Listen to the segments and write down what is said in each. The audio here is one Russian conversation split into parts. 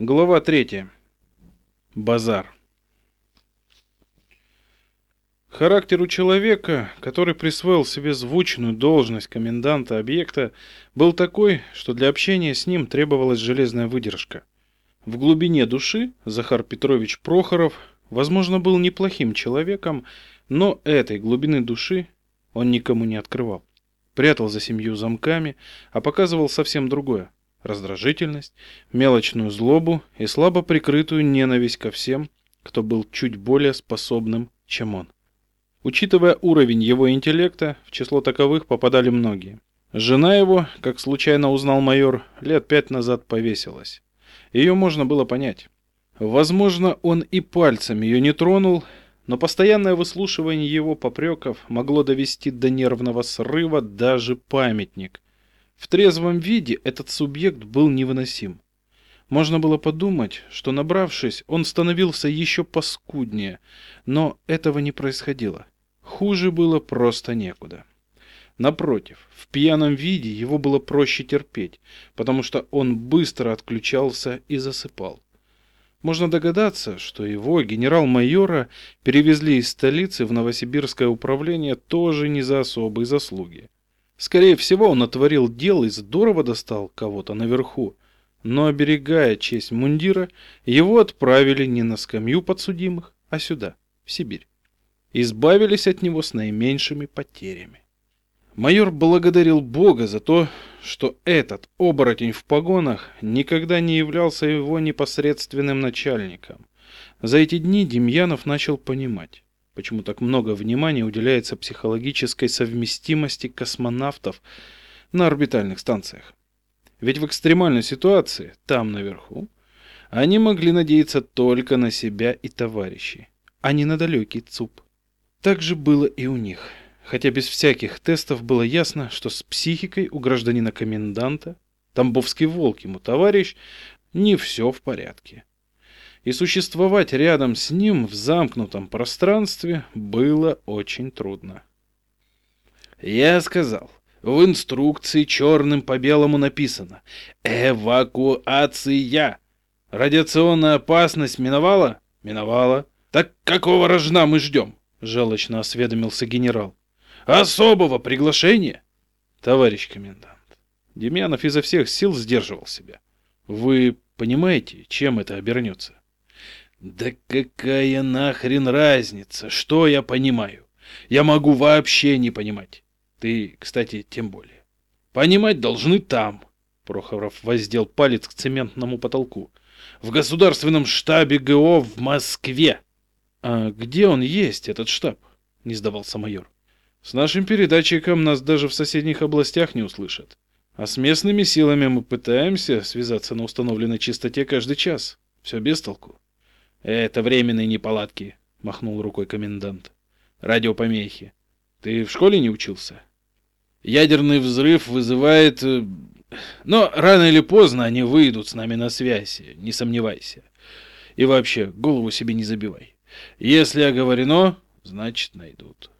Глава 3. Базар. Характер у человека, который присвоил себе звучную должность коменданта объекта, был такой, что для общения с ним требовалась железная выдержка. В глубине души Захар Петрович Прохоров, возможно, был неплохим человеком, но этой глубины души он никому не открывал. Прятал за семью замками, а показывал совсем другое раздражительность, мелочную злобу и слабо прикрытую ненависть ко всем, кто был чуть более способным, чем он. Учитывая уровень его интеллекта, в число таковых попадали многие. Жена его, как случайно узнал майор, лет пять назад повесилась. Ее можно было понять. Возможно, он и пальцем ее не тронул, но постоянное выслушивание его попреков могло довести до нервного срыва даже памятник, в трезвом виде этот субъект был невыносим. Можно было подумать, что набравшись, он становился еще паскуднее, но этого не происходило. Хуже было просто некуда. Напротив, в пьяном виде его было проще терпеть, потому что он быстро отключался и засыпал. Можно догадаться, что его, генерал-майора, перевезли из столицы в Новосибирское управление тоже не за особые заслуги. Скорее всего, он натворил дел и здорово достал кого-то наверху. Но, оберегая честь мундира, его отправили не на скамью подсудимых, а сюда, в Сибирь. Избавились от него с наименьшими потерями. Майор благодарил Бога за то, что этот оборотень в погонах никогда не являлся его непосредственным начальником. За эти дни Демьянов начал понимать почему так много внимания уделяется психологической совместимости космонавтов на орбитальных станциях. Ведь в экстремальной ситуации, там наверху, они могли надеяться только на себя и товарищей, а не на далекий ЦУП. Так же было и у них, хотя без всяких тестов было ясно, что с психикой у гражданина-коменданта, Тамбовский волк ему товарищ, не все в порядке и существовать рядом с ним в замкнутом пространстве было очень трудно. Я сказал, в инструкции черным по белому написано «Эвакуация». Радиационная опасность миновала? Миновала. Так какого рожна мы ждем? Жалочно осведомился генерал. Особого приглашения? Товарищ комендант. Демьянов изо всех сил сдерживал себя. Вы понимаете, чем это обернется? Да какая нахрен разница, что я понимаю? Я могу вообще не понимать. Ты, кстати, тем более. Понимать должны там. Прохоров воздел палец к цементному потолку. В государственном штабе ГО в Москве. А где он есть, этот штаб? Не сдавался майор. С нашим передатчиком нас даже в соседних областях не услышат. А с местными силами мы пытаемся связаться на установленной частоте каждый час. Все без толку. Это временные неполадки, махнул рукой комендант. Радиопомехи. Ты в школе не учился? Ядерный взрыв вызывает... Э, но рано или поздно они выйдут с нами на связь, не сомневайся. И вообще, голову себе не забивай. Если оговорено, значит найдут.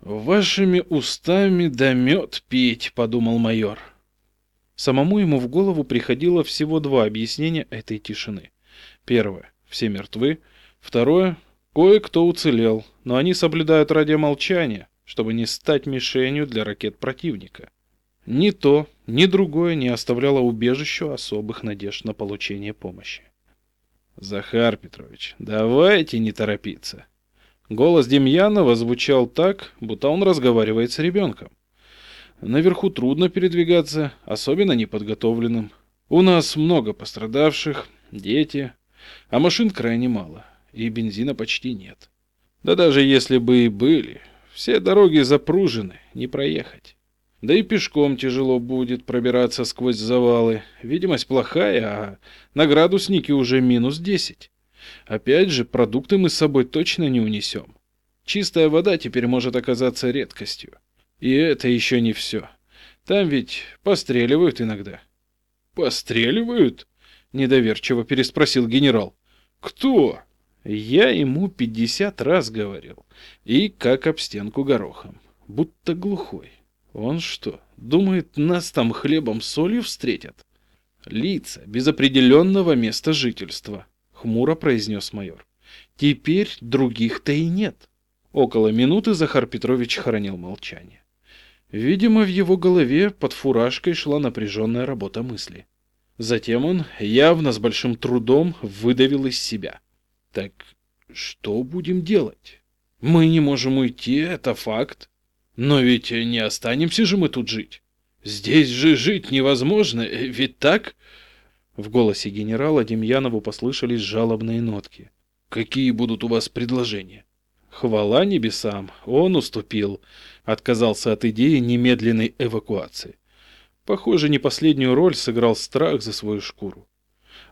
Вашими устами да мед пить, подумал майор. Самому ему в голову приходило всего два объяснения этой тишины. Первое все мертвы. Второе, кое-кто уцелел, но они соблюдают радиомолчание, чтобы не стать мишенью для ракет противника. Ни то, ни другое не оставляло убежищу особых надежд на получение помощи. Захар Петрович, давайте не торопиться. Голос Демьянова звучал так, будто он разговаривает с ребенком. Наверху трудно передвигаться, особенно неподготовленным. У нас много пострадавших, дети, а машин крайне мало, и бензина почти нет. Да даже если бы и были, все дороги запружены, не проехать. Да и пешком тяжело будет пробираться сквозь завалы. Видимость плохая, а на градуснике уже минус 10. Опять же, продукты мы с собой точно не унесем. Чистая вода теперь может оказаться редкостью. И это еще не все. Там ведь постреливают иногда. Постреливают? Недоверчиво переспросил генерал. Кто? Я ему пятьдесят раз говорил. И как об стенку горохом. Будто глухой. Он что, думает, нас там хлебом солью встретят? Лица без определенного места жительства, хмуро произнес майор. Теперь других-то и нет. Около минуты Захар Петрович хранил молчание. Видимо, в его голове под фуражкой шла напряженная работа мысли. Затем он явно с большим трудом выдавил из себя. Так что будем делать? Мы не можем уйти, это факт. Но ведь не останемся же мы тут жить. Здесь же жить невозможно, ведь так? В голосе генерала Демьянову послышались жалобные нотки. Какие будут у вас предложения? Хвала небесам, он уступил, отказался от идеи немедленной эвакуации. Похоже, не последнюю роль сыграл страх за свою шкуру.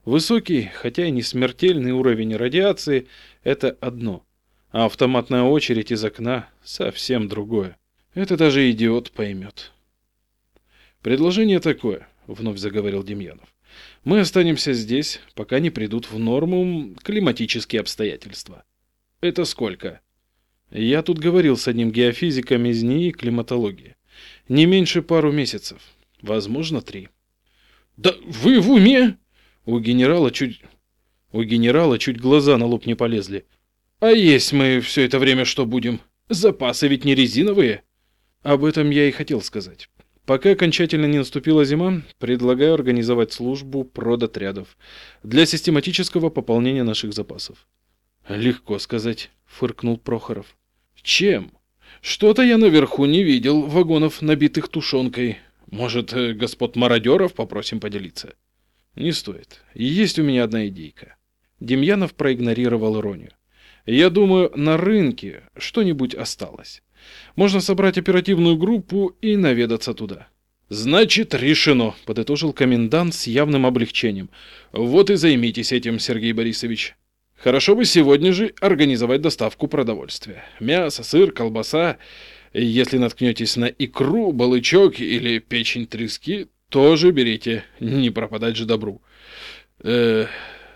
Высокий, хотя и не смертельный уровень радиации – это одно, а автоматная очередь из окна – совсем другое. Это даже идиот поймет. «Предложение такое», — вновь заговорил Демьянов. «Мы останемся здесь, пока не придут в норму климатические обстоятельства». «Это сколько?» «Я тут говорил с одним геофизиком из НИИ климатологии. Не меньше пару месяцев. Возможно, три». «Да вы в уме?» У генерала чуть... У генерала чуть глаза на лоб не полезли. «А есть мы все это время что будем? Запасы ведь не резиновые». Об этом я и хотел сказать. Пока окончательно не наступила зима, предлагаю организовать службу продотрядов для систематического пополнения наших запасов. Легко сказать, фыркнул Прохоров. Чем? Что-то я наверху не видел вагонов, набитых тушенкой. Может, э, господ мародеров попросим поделиться? Не стоит. Есть у меня одна идейка. Демьянов проигнорировал иронию. Я думаю, на рынке что-нибудь осталось. Можно собрать оперативную группу и наведаться туда. Значит, решено, подытожил комендант с явным облегчением. Вот и займитесь этим, Сергей Борисович. Хорошо бы сегодня же организовать доставку продовольствия. Мясо, сыр, колбаса. Если наткнетесь на икру, балычок или печень трески, тоже берите, не пропадать же добру. Э,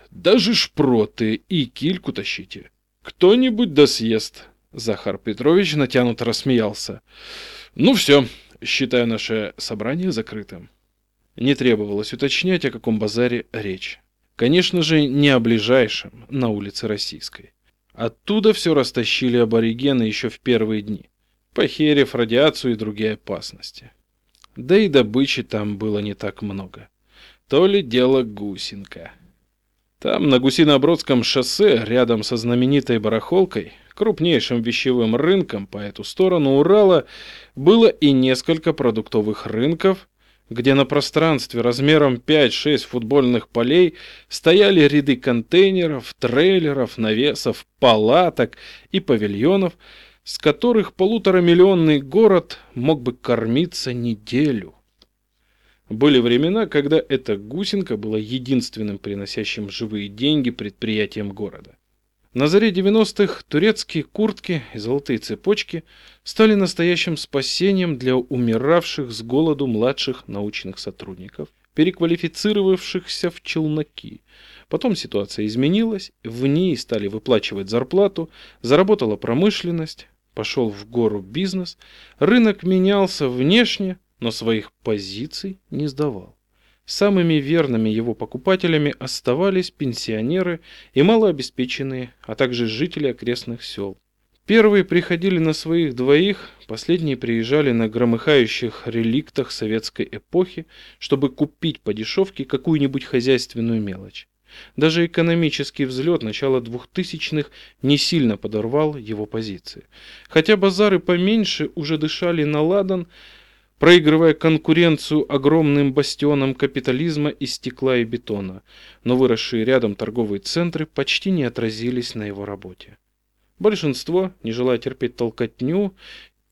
даже шпроты и кильку тащите. Кто-нибудь да съест. Захар Петрович натянуто рассмеялся. «Ну все, считаю наше собрание закрытым». Не требовалось уточнять, о каком базаре речь. Конечно же, не о ближайшем, на улице Российской. Оттуда все растащили аборигены еще в первые дни, похерив радиацию и другие опасности. Да и добычи там было не так много. То ли дело Гусинка. Там, на Гусинообродском шоссе, рядом со знаменитой барахолкой, крупнейшим вещевым рынком по эту сторону Урала, было и несколько продуктовых рынков, где на пространстве размером 5-6 футбольных полей стояли ряды контейнеров, трейлеров, навесов, палаток и павильонов, с которых полуторамиллионный город мог бы кормиться неделю. Были времена, когда эта гусенка была единственным приносящим живые деньги предприятием города. На заре 90-х турецкие куртки и золотые цепочки стали настоящим спасением для умиравших с голоду младших научных сотрудников, переквалифицировавшихся в челноки. Потом ситуация изменилась, в ней стали выплачивать зарплату, заработала промышленность, пошел в гору бизнес, рынок менялся внешне, но своих позиций не сдавал. Самыми верными его покупателями оставались пенсионеры и малообеспеченные, а также жители окрестных сел. Первые приходили на своих двоих, последние приезжали на громыхающих реликтах советской эпохи, чтобы купить по дешевке какую-нибудь хозяйственную мелочь. Даже экономический взлет начала двухтысячных не сильно подорвал его позиции. Хотя базары поменьше уже дышали на ладан, проигрывая конкуренцию огромным бастионам капитализма из стекла и бетона, но выросшие рядом торговые центры почти не отразились на его работе. Большинство, не желая терпеть толкотню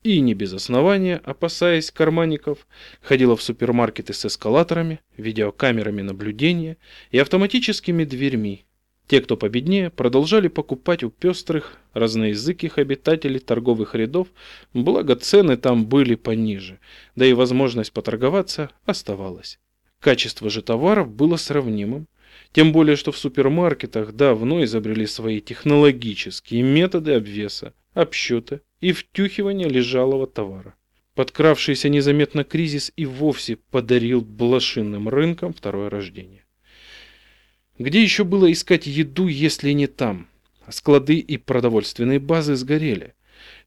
и не без основания, опасаясь карманников, ходило в супермаркеты с эскалаторами, видеокамерами наблюдения и автоматическими дверьми, те, кто победнее, продолжали покупать у пестрых, разноязыких обитателей торговых рядов, благо цены там были пониже, да и возможность поторговаться оставалась. Качество же товаров было сравнимым, тем более, что в супермаркетах давно изобрели свои технологические методы обвеса, обсчета и втюхивания лежалого товара. Подкравшийся незаметно кризис и вовсе подарил блошинным рынкам второе рождение. Где еще было искать еду, если не там? Склады и продовольственные базы сгорели.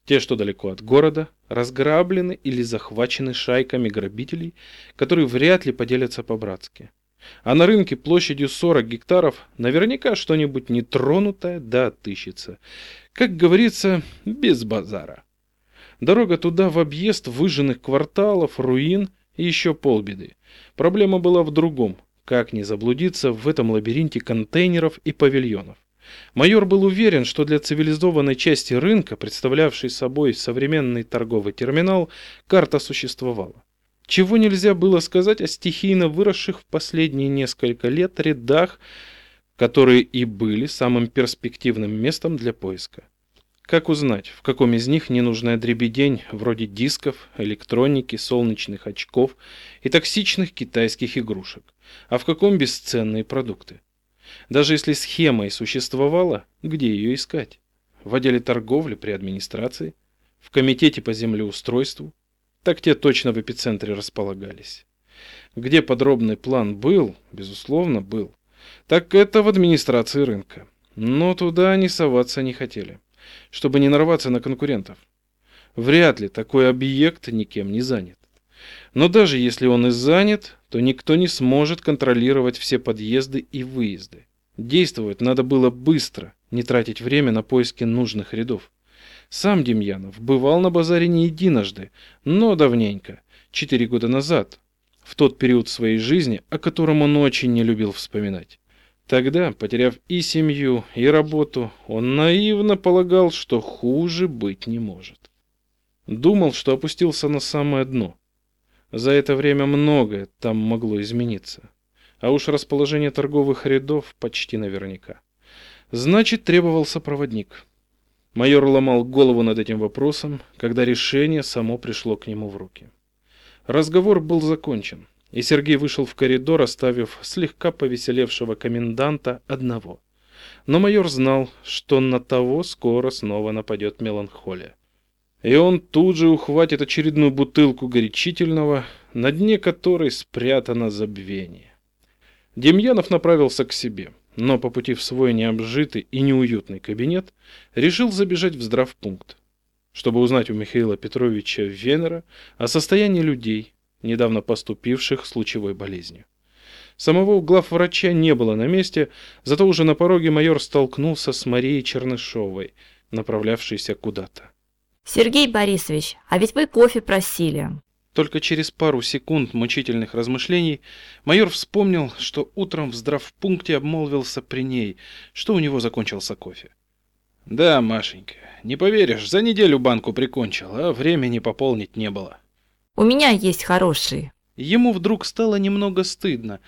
Те, что далеко от города, разграблены или захвачены шайками грабителей, которые вряд ли поделятся по-братски. А на рынке площадью 40 гектаров наверняка что-нибудь нетронутое да отыщется. Как говорится, без базара. Дорога туда в объезд выжженных кварталов, руин и еще полбеды. Проблема была в другом. Как не заблудиться в этом лабиринте контейнеров и павильонов? Майор был уверен, что для цивилизованной части рынка, представлявшей собой современный торговый терминал, карта существовала. Чего нельзя было сказать о стихийно выросших в последние несколько лет рядах, которые и были самым перспективным местом для поиска. Как узнать, в каком из них ненужная дребедень, вроде дисков, электроники, солнечных очков и токсичных китайских игрушек, а в каком бесценные продукты? Даже если схема и существовала, где ее искать? В отделе торговли при администрации? В комитете по землеустройству? Так те точно в эпицентре располагались. Где подробный план был, безусловно, был. Так это в администрации рынка. Но туда они соваться не хотели, чтобы не нарваться на конкурентов. Вряд ли такой объект никем не занят. Но даже если он и занят, то никто не сможет контролировать все подъезды и выезды. Действовать надо было быстро, не тратить время на поиски нужных рядов. Сам Демьянов бывал на базаре не единожды, но давненько, четыре года назад, в тот период своей жизни, о котором он очень не любил вспоминать. Тогда, потеряв и семью, и работу, он наивно полагал, что хуже быть не может. Думал, что опустился на самое дно. За это время многое там могло измениться. А уж расположение торговых рядов почти наверняка. Значит, требовался проводник. Майор ломал голову над этим вопросом, когда решение само пришло к нему в руки. Разговор был закончен, и Сергей вышел в коридор, оставив слегка повеселевшего коменданта одного. Но майор знал, что на того скоро снова нападет меланхолия. И он тут же ухватит очередную бутылку горячительного, на дне которой спрятано забвение. Демьянов направился к себе но по пути в свой необжитый и неуютный кабинет решил забежать в здравпункт, чтобы узнать у Михаила Петровича Венера о состоянии людей, недавно поступивших с лучевой болезнью. Самого главврача не было на месте, зато уже на пороге майор столкнулся с Марией Чернышовой, направлявшейся куда-то. «Сергей Борисович, а ведь вы кофе просили». Только через пару секунд мучительных размышлений майор вспомнил, что утром в здравпункте обмолвился при ней, что у него закончился кофе. «Да, Машенька, не поверишь, за неделю банку прикончил, а времени пополнить не было». «У меня есть хороший». Ему вдруг стало немного стыдно.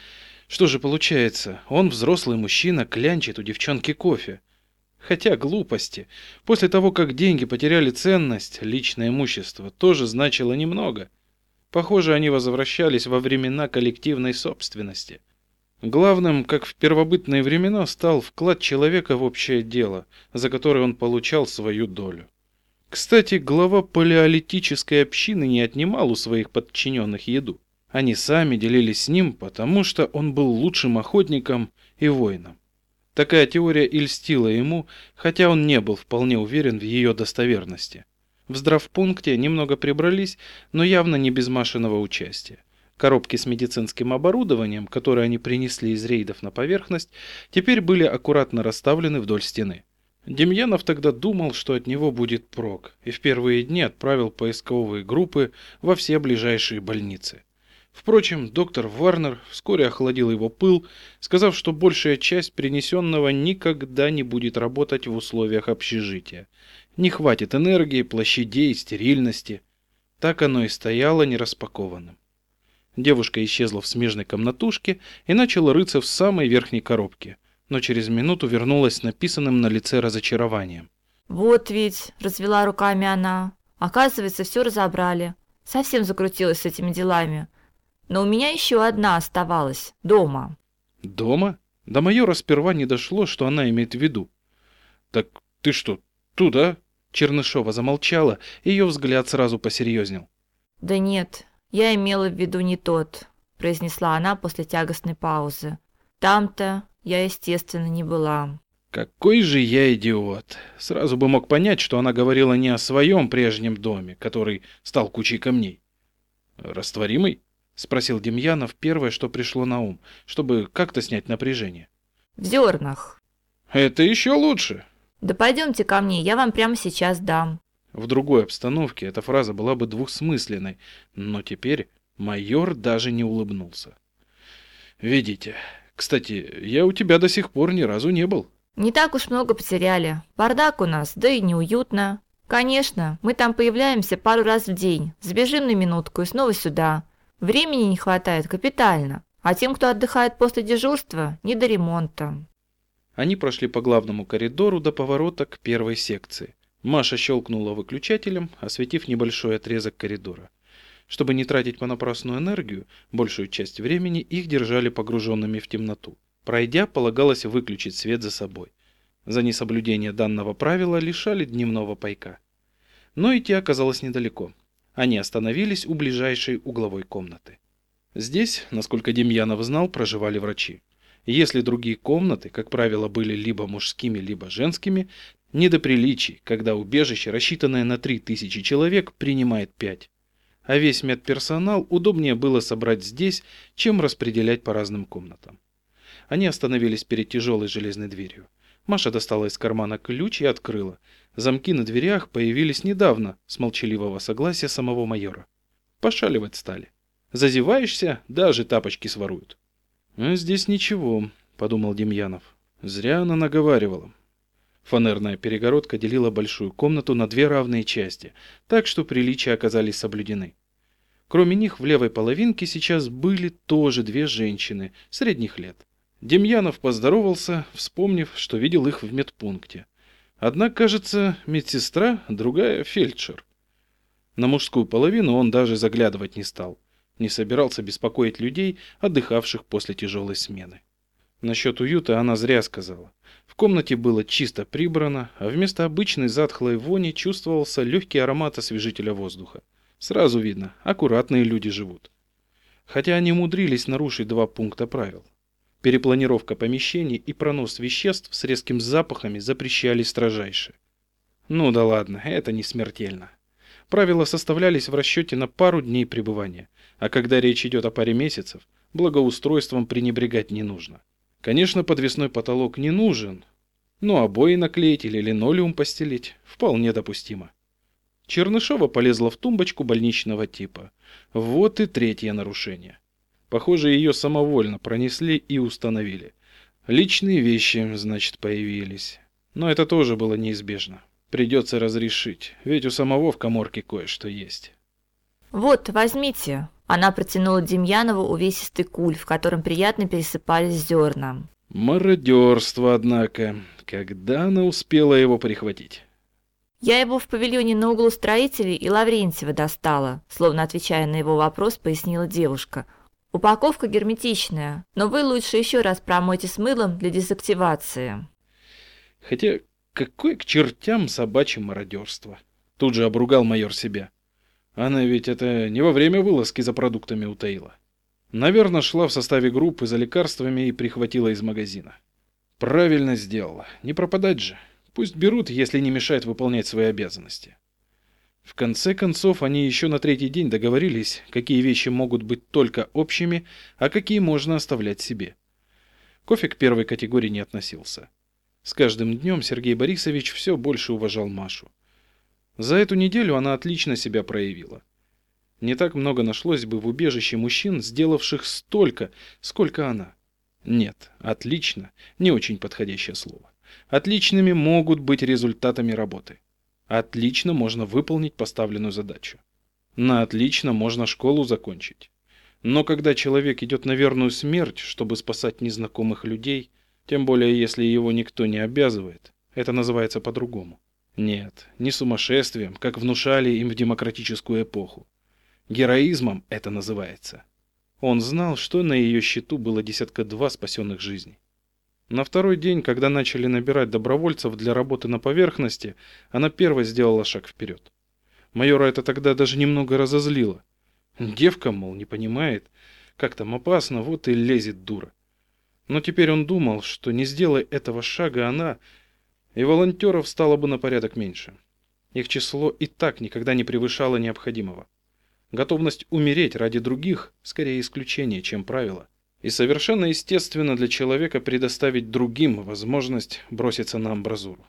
Что же получается, он взрослый мужчина, клянчит у девчонки кофе. Хотя глупости. После того, как деньги потеряли ценность, личное имущество тоже значило немного. Похоже, они возвращались во времена коллективной собственности. Главным, как в первобытные времена, стал вклад человека в общее дело, за которое он получал свою долю. Кстати, глава палеолитической общины не отнимал у своих подчиненных еду. Они сами делились с ним, потому что он был лучшим охотником и воином. Такая теория и льстила ему, хотя он не был вполне уверен в ее достоверности. В здравпункте немного прибрались, но явно не без Машиного участия. Коробки с медицинским оборудованием, которые они принесли из рейдов на поверхность, теперь были аккуратно расставлены вдоль стены. Демьянов тогда думал, что от него будет прок, и в первые дни отправил поисковые группы во все ближайшие больницы. Впрочем, доктор Варнер вскоре охладил его пыл, сказав, что большая часть принесенного никогда не будет работать в условиях общежития, не хватит энергии, площадей, стерильности. Так оно и стояло нераспакованным. Девушка исчезла в смежной комнатушке и начала рыться в самой верхней коробке, но через минуту вернулась с написанным на лице разочарованием. «Вот ведь», — развела руками она, — «оказывается, все разобрали. Совсем закрутилась с этими делами. Но у меня еще одна оставалась, дома». «Дома?» До майора сперва не дошло, что она имеет в виду. «Так ты что, туда?» Чернышова замолчала, ее взгляд сразу посерьезнел. Да нет, я имела в виду не тот, произнесла она после тягостной паузы. Там-то я, естественно, не была. Какой же я идиот. Сразу бы мог понять, что она говорила не о своем прежнем доме, который стал кучей камней. Растворимый? спросил Демьянов первое, что пришло на ум, чтобы как-то снять напряжение. В зернах. Это еще лучше. Да пойдемте ко мне, я вам прямо сейчас дам. В другой обстановке эта фраза была бы двухсмысленной, но теперь майор даже не улыбнулся. Видите, кстати, я у тебя до сих пор ни разу не был. Не так уж много потеряли. Бардак у нас, да и неуютно. Конечно, мы там появляемся пару раз в день. Забежим на минутку и снова сюда. Времени не хватает капитально. А тем, кто отдыхает после дежурства, не до ремонта. Они прошли по главному коридору до поворота к первой секции. Маша щелкнула выключателем, осветив небольшой отрезок коридора. Чтобы не тратить понапрасную энергию, большую часть времени их держали погруженными в темноту. Пройдя, полагалось выключить свет за собой. За несоблюдение данного правила лишали дневного пайка. Но идти оказалось недалеко. Они остановились у ближайшей угловой комнаты. Здесь, насколько Демьянов знал, проживали врачи. Если другие комнаты, как правило, были либо мужскими, либо женскими, не до приличий, когда убежище, рассчитанное на 3000 человек, принимает 5. А весь медперсонал удобнее было собрать здесь, чем распределять по разным комнатам. Они остановились перед тяжелой железной дверью. Маша достала из кармана ключ и открыла. Замки на дверях появились недавно, с молчаливого согласия самого майора. Пошаливать стали. Зазеваешься, даже тапочки своруют. «А здесь ничего», — подумал Демьянов. Зря она наговаривала. Фанерная перегородка делила большую комнату на две равные части, так что приличия оказались соблюдены. Кроме них в левой половинке сейчас были тоже две женщины средних лет. Демьянов поздоровался, вспомнив, что видел их в медпункте. Одна, кажется, медсестра, другая фельдшер. На мужскую половину он даже заглядывать не стал. Не собирался беспокоить людей, отдыхавших после тяжелой смены. Насчет уюта она зря сказала. В комнате было чисто прибрано, а вместо обычной затхлой вони чувствовался легкий аромат освежителя воздуха. Сразу видно, аккуратные люди живут. Хотя они умудрились нарушить два пункта правил. Перепланировка помещений и пронос веществ с резким запахами запрещались строжайше. Ну да ладно, это не смертельно. Правила составлялись в расчете на пару дней пребывания, а когда речь идет о паре месяцев, благоустройством пренебрегать не нужно. Конечно, подвесной потолок не нужен, но обои наклеить или линолеум постелить вполне допустимо. Чернышова полезла в тумбочку больничного типа. Вот и третье нарушение. Похоже, ее самовольно пронесли и установили. Личные вещи, значит, появились. Но это тоже было неизбежно. Придется разрешить, ведь у самого в коморке кое-что есть. Вот, возьмите. Она протянула Демьянову увесистый куль, в котором приятно пересыпались зерна. Мародерство, однако. Когда она успела его прихватить? Я его в павильоне на углу строителей и Лаврентьева достала, словно отвечая на его вопрос, пояснила девушка. Упаковка герметичная, но вы лучше еще раз промойте с мылом для дезактивации. Хотя какое к чертям собачье мародерство? Тут же обругал майор себя. Она ведь это не во время вылазки за продуктами утаила. Наверное, шла в составе группы за лекарствами и прихватила из магазина. Правильно сделала. Не пропадать же. Пусть берут, если не мешает выполнять свои обязанности. В конце концов, они еще на третий день договорились, какие вещи могут быть только общими, а какие можно оставлять себе. Кофе к первой категории не относился. С каждым днем Сергей Борисович все больше уважал Машу. За эту неделю она отлично себя проявила. Не так много нашлось бы в убежище мужчин, сделавших столько, сколько она. Нет, отлично, не очень подходящее слово. Отличными могут быть результатами работы. Отлично можно выполнить поставленную задачу. На отлично можно школу закончить. Но когда человек идет на верную смерть, чтобы спасать незнакомых людей, тем более если его никто не обязывает, это называется по-другому. Нет, не сумасшествием, как внушали им в демократическую эпоху. Героизмом это называется. Он знал, что на ее счету было десятка два спасенных жизней. На второй день, когда начали набирать добровольцев для работы на поверхности, она первой сделала шаг вперед. Майора это тогда даже немного разозлило. Девка, мол, не понимает, как там опасно, вот и лезет дура. Но теперь он думал, что не сделай этого шага она, и волонтеров стало бы на порядок меньше. Их число и так никогда не превышало необходимого. Готовность умереть ради других – скорее исключение, чем правило. И совершенно естественно для человека предоставить другим возможность броситься на амбразуру.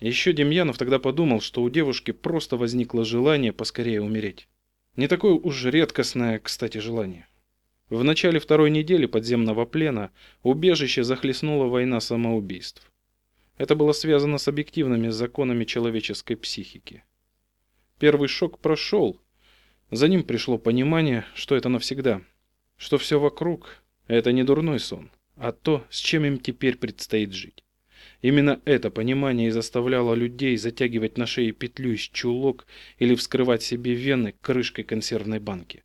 Еще Демьянов тогда подумал, что у девушки просто возникло желание поскорее умереть. Не такое уж редкостное, кстати, желание. В начале второй недели подземного плена убежище захлестнула война самоубийств. Это было связано с объективными законами человеческой психики. Первый шок прошел. За ним пришло понимание, что это навсегда. Что все вокруг – это не дурной сон, а то, с чем им теперь предстоит жить. Именно это понимание и заставляло людей затягивать на шее петлю из чулок или вскрывать себе вены крышкой консервной банки.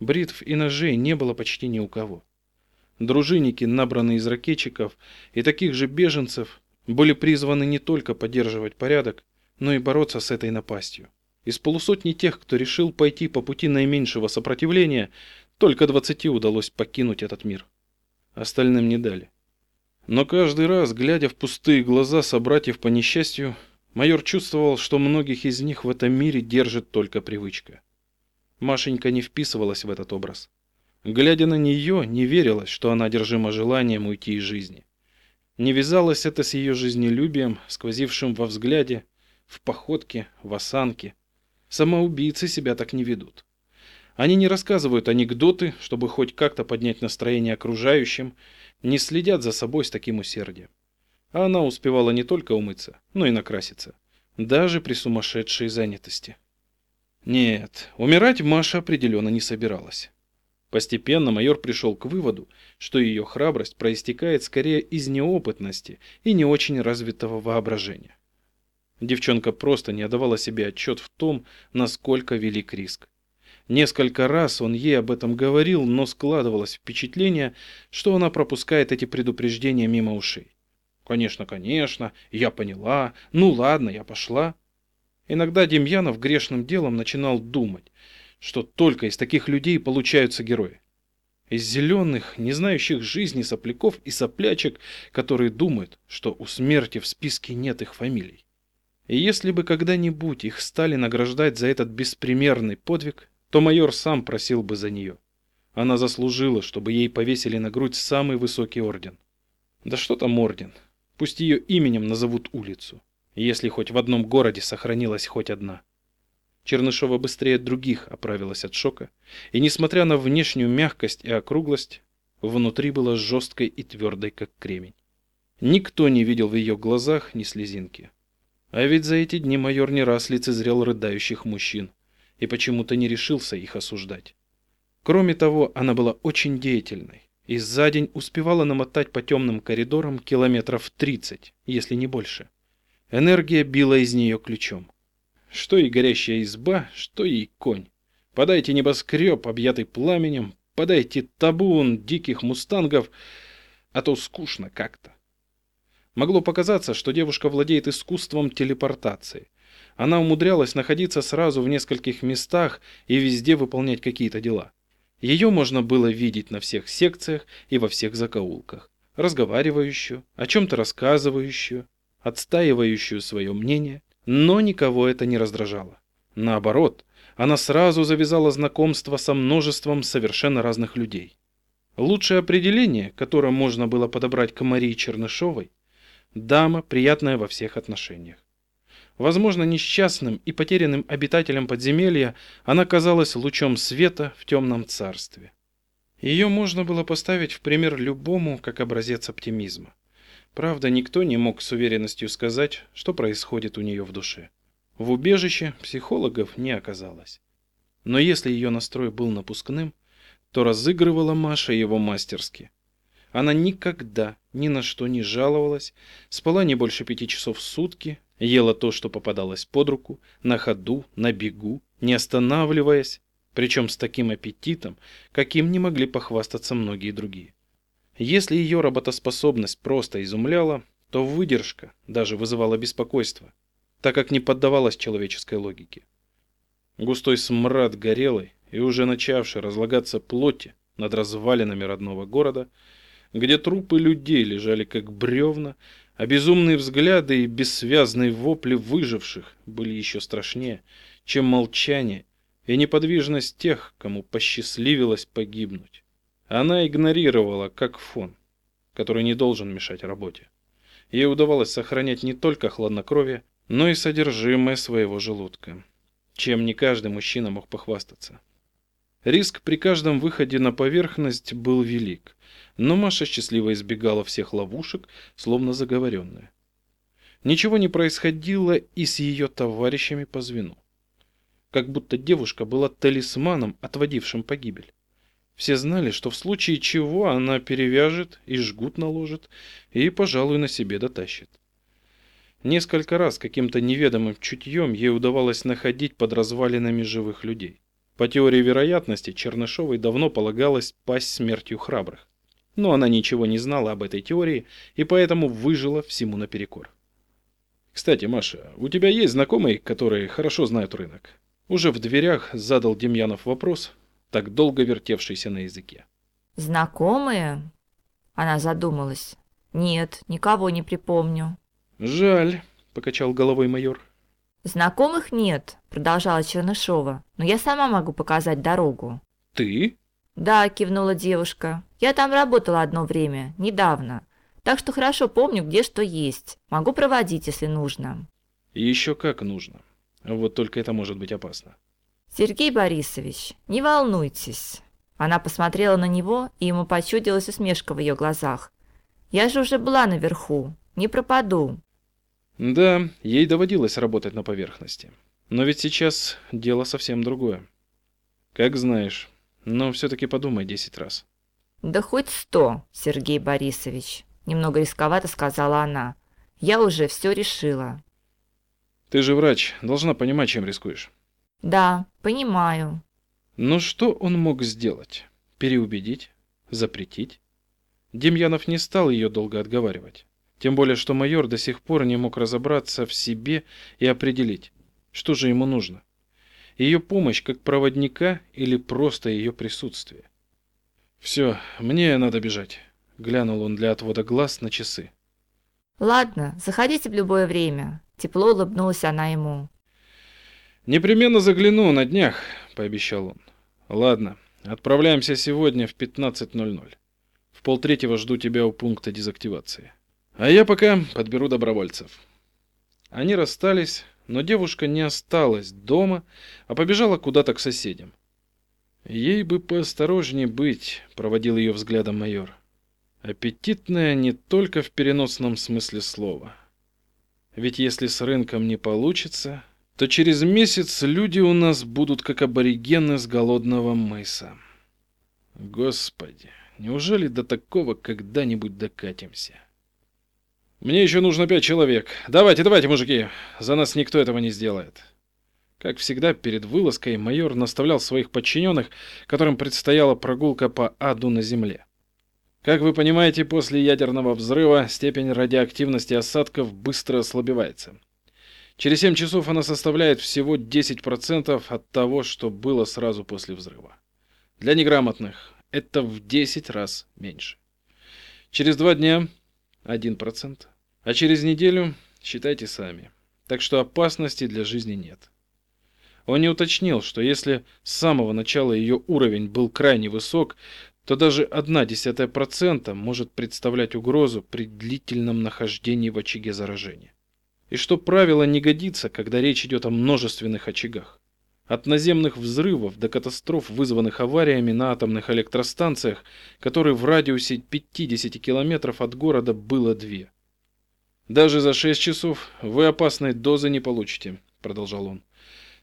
Бритв и ножей не было почти ни у кого. Дружинники, набранные из ракетчиков и таких же беженцев, были призваны не только поддерживать порядок, но и бороться с этой напастью. Из полусотни тех, кто решил пойти по пути наименьшего сопротивления, только двадцати удалось покинуть этот мир. Остальным не дали. Но каждый раз, глядя в пустые глаза собратьев по несчастью, майор чувствовал, что многих из них в этом мире держит только привычка. Машенька не вписывалась в этот образ. Глядя на нее, не верилось, что она одержима желанием уйти из жизни. Не вязалось это с ее жизнелюбием, сквозившим во взгляде, в походке, в осанке. Самоубийцы себя так не ведут. Они не рассказывают анекдоты, чтобы хоть как-то поднять настроение окружающим, не следят за собой с таким усердием. А она успевала не только умыться, но и накраситься. Даже при сумасшедшей занятости. Нет, умирать Маша определенно не собиралась. Постепенно майор пришел к выводу, что ее храбрость проистекает скорее из неопытности и не очень развитого воображения. Девчонка просто не отдавала себе отчет в том, насколько велик риск. Несколько раз он ей об этом говорил, но складывалось впечатление, что она пропускает эти предупреждения мимо ушей. «Конечно, конечно, я поняла. Ну ладно, я пошла». Иногда Демьянов грешным делом начинал думать, что только из таких людей получаются герои. Из зеленых, не знающих жизни сопляков и соплячек, которые думают, что у смерти в списке нет их фамилий. И если бы когда-нибудь их стали награждать за этот беспримерный подвиг, то майор сам просил бы за нее. Она заслужила, чтобы ей повесили на грудь самый высокий орден. Да что там орден? Пусть ее именем назовут улицу, если хоть в одном городе сохранилась хоть одна. Чернышова быстрее других оправилась от шока, и несмотря на внешнюю мягкость и округлость, внутри была жесткой и твердой, как кремень. Никто не видел в ее глазах ни слезинки. А ведь за эти дни майор не раз лицезрел рыдающих мужчин, и почему-то не решился их осуждать. Кроме того, она была очень деятельной и за день успевала намотать по темным коридорам километров 30, если не больше. Энергия била из нее ключом. Что и горящая изба, что и конь. Подайте небоскреб, объятый пламенем, подайте табун диких мустангов, а то скучно как-то. Могло показаться, что девушка владеет искусством телепортации – она умудрялась находиться сразу в нескольких местах и везде выполнять какие-то дела. Ее можно было видеть на всех секциях и во всех закоулках. Разговаривающую, о чем-то рассказывающую, отстаивающую свое мнение, но никого это не раздражало. Наоборот, она сразу завязала знакомство со множеством совершенно разных людей. Лучшее определение, которое можно было подобрать к Марии Чернышовой – дама, приятная во всех отношениях. Возможно, несчастным и потерянным обитателем подземелья она казалась лучом света в темном царстве. Ее можно было поставить в пример любому как образец оптимизма. Правда, никто не мог с уверенностью сказать, что происходит у нее в душе. В убежище психологов не оказалось. Но если ее настрой был напускным, то разыгрывала Маша его мастерски. Она никогда ни на что не жаловалась, спала не больше пяти часов в сутки, Ела то, что попадалось под руку, на ходу, на бегу, не останавливаясь, причем с таким аппетитом, каким не могли похвастаться многие другие. Если ее работоспособность просто изумляла, то выдержка даже вызывала беспокойство, так как не поддавалась человеческой логике. Густой смрад горелой, и уже начавшей разлагаться плоти над развалинами родного города, где трупы людей лежали как бревна, а безумные взгляды и бессвязные вопли выживших были еще страшнее, чем молчание и неподвижность тех, кому посчастливилось погибнуть. Она игнорировала как фон, который не должен мешать работе. Ей удавалось сохранять не только хладнокровие, но и содержимое своего желудка, чем не каждый мужчина мог похвастаться. Риск при каждом выходе на поверхность был велик, но Маша счастливо избегала всех ловушек, словно заговоренная. Ничего не происходило и с ее товарищами по звену. Как будто девушка была талисманом, отводившим погибель. Все знали, что в случае чего она перевяжет и жгут наложит, и, пожалуй, на себе дотащит. Несколько раз каким-то неведомым чутьем ей удавалось находить под развалинами живых людей. По теории вероятности, Чернышовой давно полагалось пасть смертью храбрых. Но она ничего не знала об этой теории и поэтому выжила всему наперекор. «Кстати, Маша, у тебя есть знакомые, которые хорошо знают рынок?» Уже в дверях задал Демьянов вопрос, так долго вертевшийся на языке. «Знакомые?» Она задумалась. «Нет, никого не припомню». «Жаль», — покачал головой майор. «Знакомых нет», — продолжала Чернышова, «но я сама могу показать дорогу». «Ты?» «Да», — кивнула девушка. «Я там работала одно время, недавно. Так что хорошо помню, где что есть. Могу проводить, если нужно». «Еще как нужно. Вот только это может быть опасно». «Сергей Борисович, не волнуйтесь». Она посмотрела на него, и ему почудилась усмешка в ее глазах. «Я же уже была наверху. Не пропаду». Да, ей доводилось работать на поверхности. Но ведь сейчас дело совсем другое. Как знаешь, но все-таки подумай десять раз. Да хоть сто, Сергей Борисович, немного рисковато сказала она. Я уже все решила. Ты же врач, должна понимать, чем рискуешь. Да, понимаю. Но что он мог сделать? Переубедить? Запретить? Демьянов не стал ее долго отговаривать. Тем более, что майор до сих пор не мог разобраться в себе и определить, что же ему нужно. Ее помощь как проводника или просто ее присутствие. «Все, мне надо бежать», — глянул он для отвода глаз на часы. «Ладно, заходите в любое время», — тепло улыбнулась она ему. «Непременно загляну на днях», — пообещал он. «Ладно, отправляемся сегодня в 15.00. В полтретьего жду тебя у пункта дезактивации». А я пока подберу добровольцев. Они расстались, но девушка не осталась дома, а побежала куда-то к соседям. Ей бы поосторожнее быть, проводил ее взглядом майор. Аппетитная не только в переносном смысле слова. Ведь если с рынком не получится, то через месяц люди у нас будут как аборигены с голодного мыса. Господи, неужели до такого когда-нибудь докатимся? Мне еще нужно пять человек. Давайте, давайте, мужики. За нас никто этого не сделает. Как всегда, перед вылазкой майор наставлял своих подчиненных, которым предстояла прогулка по аду на земле. Как вы понимаете, после ядерного взрыва степень радиоактивности осадков быстро ослабевается. Через 7 часов она составляет всего 10% от того, что было сразу после взрыва. Для неграмотных это в 10 раз меньше. Через два дня 1%. А через неделю считайте сами. Так что опасности для жизни нет. Он не уточнил, что если с самого начала ее уровень был крайне высок, то даже одна десятая процента может представлять угрозу при длительном нахождении в очаге заражения. И что правило не годится, когда речь идет о множественных очагах. От наземных взрывов до катастроф, вызванных авариями на атомных электростанциях, которые в радиусе 50 километров от города было две. Даже за 6 часов вы опасной дозы не получите, продолжал он.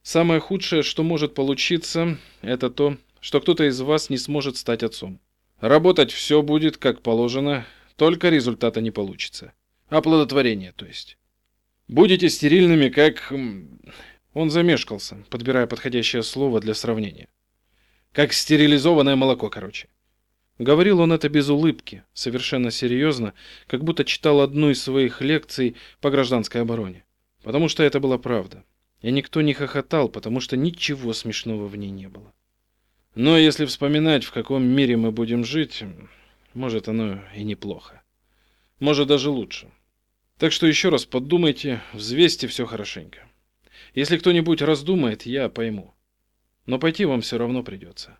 Самое худшее, что может получиться, это то, что кто-то из вас не сможет стать отцом. Работать все будет как положено, только результата не получится. Оплодотворение, то есть. Будете стерильными, как... Он замешкался, подбирая подходящее слово для сравнения. Как стерилизованное молоко, короче. Говорил он это без улыбки, совершенно серьезно, как будто читал одну из своих лекций по гражданской обороне. Потому что это была правда. И никто не хохотал, потому что ничего смешного в ней не было. Но если вспоминать, в каком мире мы будем жить, может, оно и неплохо. Может, даже лучше. Так что еще раз подумайте, взвесьте все хорошенько. Если кто-нибудь раздумает, я пойму. Но пойти вам все равно придется.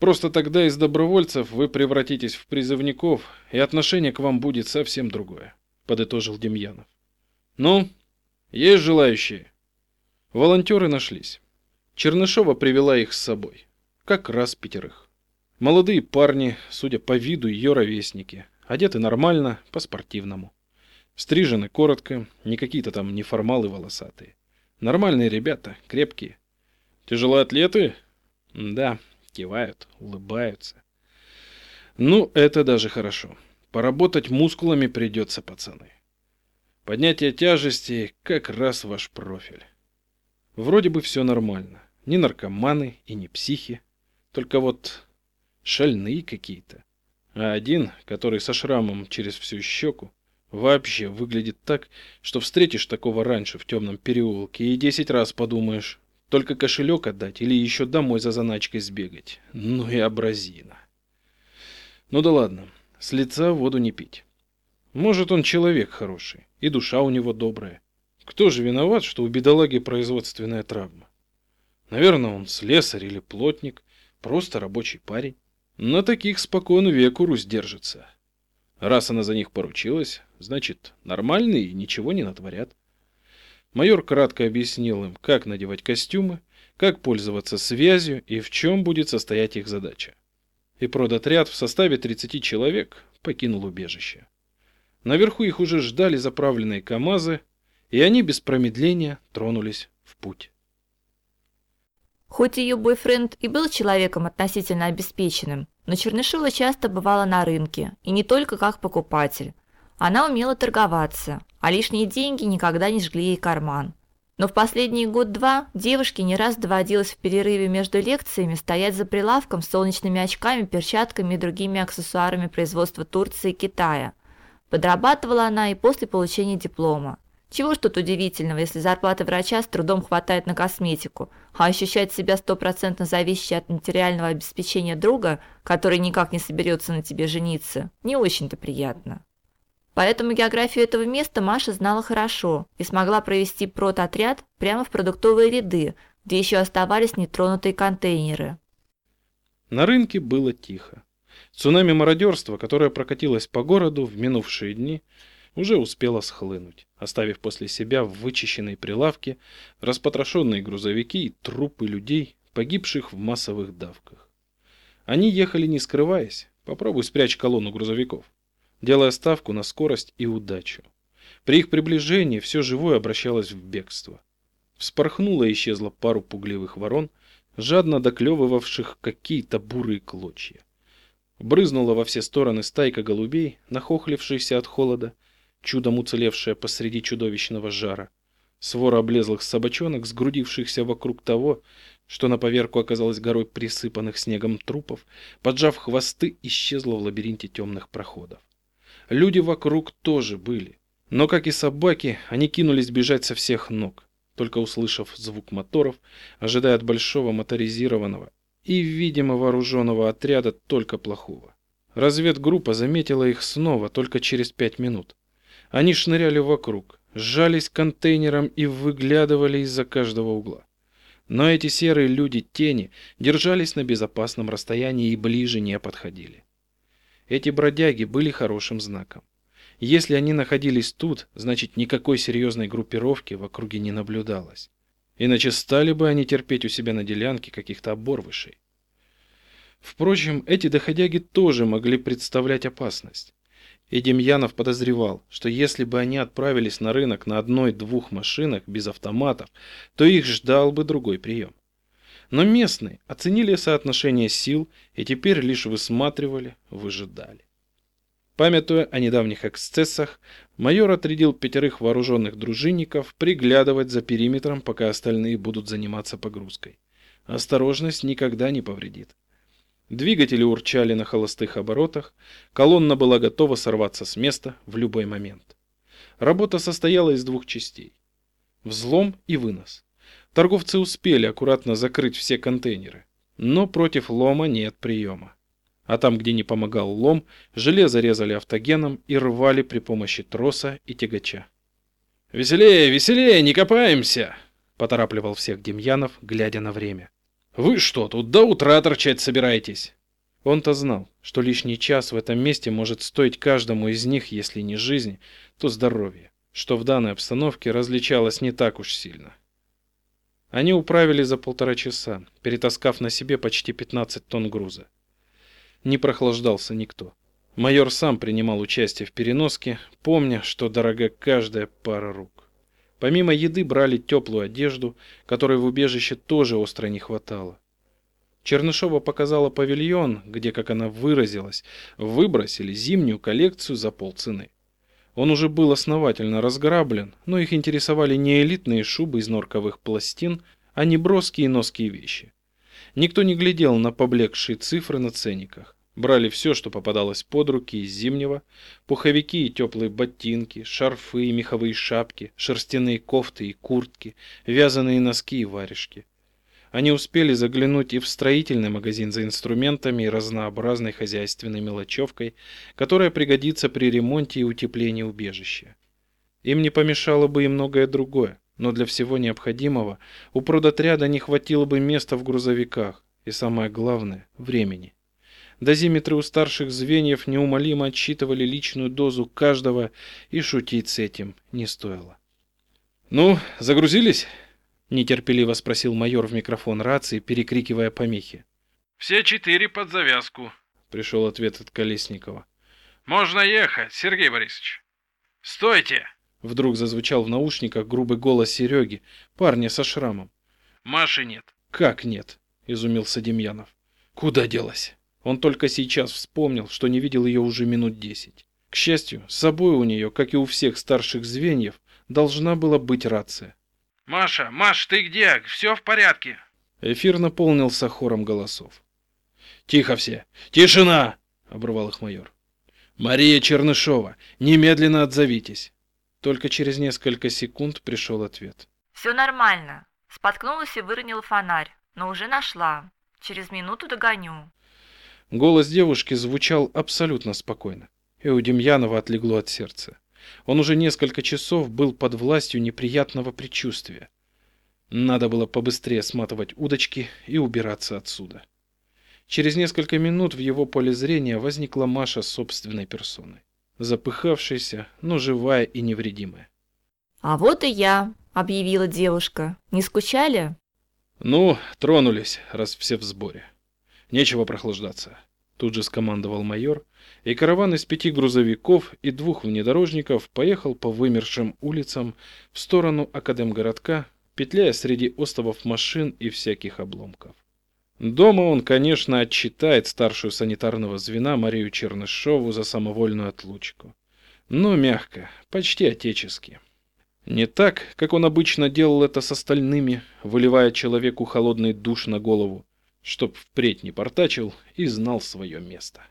Просто тогда из добровольцев вы превратитесь в призывников, и отношение к вам будет совсем другое, подытожил Демьянов. Ну, есть желающие? Волонтеры нашлись. Чернышова привела их с собой. Как раз пятерых. Молодые парни, судя по виду, ее ровесники. Одеты нормально, по-спортивному. Стрижены коротко, не какие-то там неформалы волосатые. Нормальные ребята, крепкие. Тяжелые атлеты? Да, кивают, улыбаются. Ну, это даже хорошо. Поработать мускулами придется, пацаны. Поднятие тяжести как раз ваш профиль. Вроде бы все нормально. Ни наркоманы и не психи. Только вот шальные какие-то. А один, который со шрамом через всю щеку, вообще выглядит так, что встретишь такого раньше в темном переулке и десять раз подумаешь, только кошелек отдать или еще домой за заначкой сбегать. Ну и образина. Ну да ладно, с лица воду не пить. Может, он человек хороший, и душа у него добрая. Кто же виноват, что у бедолаги производственная травма? Наверное, он слесарь или плотник, просто рабочий парень. На таких спокойно веку Русь держится. Раз она за них поручилась, значит, нормальные и ничего не натворят. Майор кратко объяснил им, как надевать костюмы, как пользоваться связью и в чем будет состоять их задача. И продотряд в составе 30 человек покинул убежище. Наверху их уже ждали заправленные КАМАЗы, и они без промедления тронулись в путь. Хоть ее бойфренд и был человеком относительно обеспеченным, но Чернышова часто бывала на рынке, и не только как покупатель. Она умела торговаться, а лишние деньги никогда не жгли ей карман. Но в последний год-два девушке не раз доводилось в перерыве между лекциями стоять за прилавком с солнечными очками, перчатками и другими аксессуарами производства Турции и Китая. Подрабатывала она и после получения диплома. Чего ж тут удивительного, если зарплаты врача с трудом хватает на косметику, а ощущать себя стопроцентно зависящей от материального обеспечения друга, который никак не соберется на тебе жениться, не очень-то приятно. Поэтому географию этого места Маша знала хорошо и смогла провести прототряд прямо в продуктовые ряды, где еще оставались нетронутые контейнеры. На рынке было тихо. Цунами мародерства, которое прокатилось по городу в минувшие дни, уже успело схлынуть, оставив после себя в вычищенной прилавке распотрошенные грузовики и трупы людей, погибших в массовых давках. Они ехали не скрываясь, попробуй спрячь колонну грузовиков, делая ставку на скорость и удачу. При их приближении все живое обращалось в бегство. Вспорхнуло и исчезло пару пугливых ворон, жадно доклевывавших какие-то бурые клочья. Брызнула во все стороны стайка голубей, нахохлившихся от холода, чудом уцелевшая посреди чудовищного жара. Свора облезлых собачонок, сгрудившихся вокруг того, что на поверку оказалось горой присыпанных снегом трупов, поджав хвосты, исчезла в лабиринте темных проходов. Люди вокруг тоже были, но, как и собаки, они кинулись бежать со всех ног, только услышав звук моторов, ожидая от большого моторизированного и, видимо, вооруженного отряда только плохого. Разведгруппа заметила их снова только через пять минут. Они шныряли вокруг, сжались контейнером и выглядывали из-за каждого угла. Но эти серые люди-тени держались на безопасном расстоянии и ближе не подходили. Эти бродяги были хорошим знаком. Если они находились тут, значит никакой серьезной группировки в округе не наблюдалось. Иначе стали бы они терпеть у себя на делянке каких-то оборвышей. Впрочем, эти доходяги тоже могли представлять опасность. И Демьянов подозревал, что если бы они отправились на рынок на одной-двух машинах без автоматов, то их ждал бы другой прием. Но местные оценили соотношение сил и теперь лишь высматривали, выжидали. Памятуя о недавних эксцессах, майор отрядил пятерых вооруженных дружинников приглядывать за периметром, пока остальные будут заниматься погрузкой. Осторожность никогда не повредит. Двигатели урчали на холостых оборотах, колонна была готова сорваться с места в любой момент. Работа состояла из двух частей. Взлом и вынос. Торговцы успели аккуратно закрыть все контейнеры. Но против лома нет приема. А там, где не помогал лом, железо резали автогеном и рвали при помощи троса и тягача. «Веселее, веселее, не копаемся!» — поторапливал всех Демьянов, глядя на время. «Вы что, тут до утра торчать собираетесь?» Он-то знал, что лишний час в этом месте может стоить каждому из них, если не жизнь, то здоровье, что в данной обстановке различалось не так уж сильно. Они управили за полтора часа, перетаскав на себе почти 15 тонн груза. Не прохлаждался никто. Майор сам принимал участие в переноске, помня, что дорога каждая пара рук. Помимо еды брали теплую одежду, которой в убежище тоже остро не хватало. Чернышова показала павильон, где, как она выразилась, выбросили зимнюю коллекцию за полцены. Он уже был основательно разграблен, но их интересовали не элитные шубы из норковых пластин, а неброские ноские вещи. Никто не глядел на поблекшие цифры на ценниках. Брали все, что попадалось под руки из зимнего, пуховики и теплые ботинки, шарфы и меховые шапки, шерстяные кофты и куртки, вязаные носки и варежки. Они успели заглянуть и в строительный магазин за инструментами и разнообразной хозяйственной мелочевкой, которая пригодится при ремонте и утеплении убежища. Им не помешало бы и многое другое, но для всего необходимого у продотряда не хватило бы места в грузовиках и, самое главное, времени. Дозиметры у старших звеньев неумолимо отсчитывали личную дозу каждого, и шутить с этим не стоило. «Ну, загрузились?» Нетерпеливо спросил майор в микрофон рации, перекрикивая помехи. Все четыре под завязку, пришел ответ от Колесникова. Можно ехать, Сергей Борисович. Стойте! Вдруг зазвучал в наушниках грубый голос Сереги, парня со шрамом. Маши нет. Как нет? изумился Демьянов. Куда делась? Он только сейчас вспомнил, что не видел ее уже минут десять. К счастью, с собой у нее, как и у всех старших звеньев, должна была быть рация. «Маша, Маш, ты где? Все в порядке?» Эфир наполнился хором голосов. «Тихо все! Тишина!» — обрывал их майор. «Мария Чернышова, немедленно отзовитесь!» Только через несколько секунд пришел ответ. «Все нормально. Споткнулась и выронила фонарь, но уже нашла. Через минуту догоню». Голос девушки звучал абсолютно спокойно, и у Демьянова отлегло от сердца. Он уже несколько часов был под властью неприятного предчувствия. Надо было побыстрее сматывать удочки и убираться отсюда. Через несколько минут в его поле зрения возникла Маша собственной персоной. Запыхавшаяся, но живая и невредимая. «А вот и я», — объявила девушка. «Не скучали?» «Ну, тронулись, раз все в сборе. Нечего прохлаждаться», — тут же скомандовал майор, и караван из пяти грузовиков и двух внедорожников поехал по вымершим улицам в сторону Академгородка, петляя среди остовов машин и всяких обломков. Дома он, конечно, отчитает старшую санитарного звена Марию Чернышову за самовольную отлучку. Но мягко, почти отечески. Не так, как он обычно делал это с остальными, выливая человеку холодный душ на голову, чтоб впредь не портачил и знал свое место.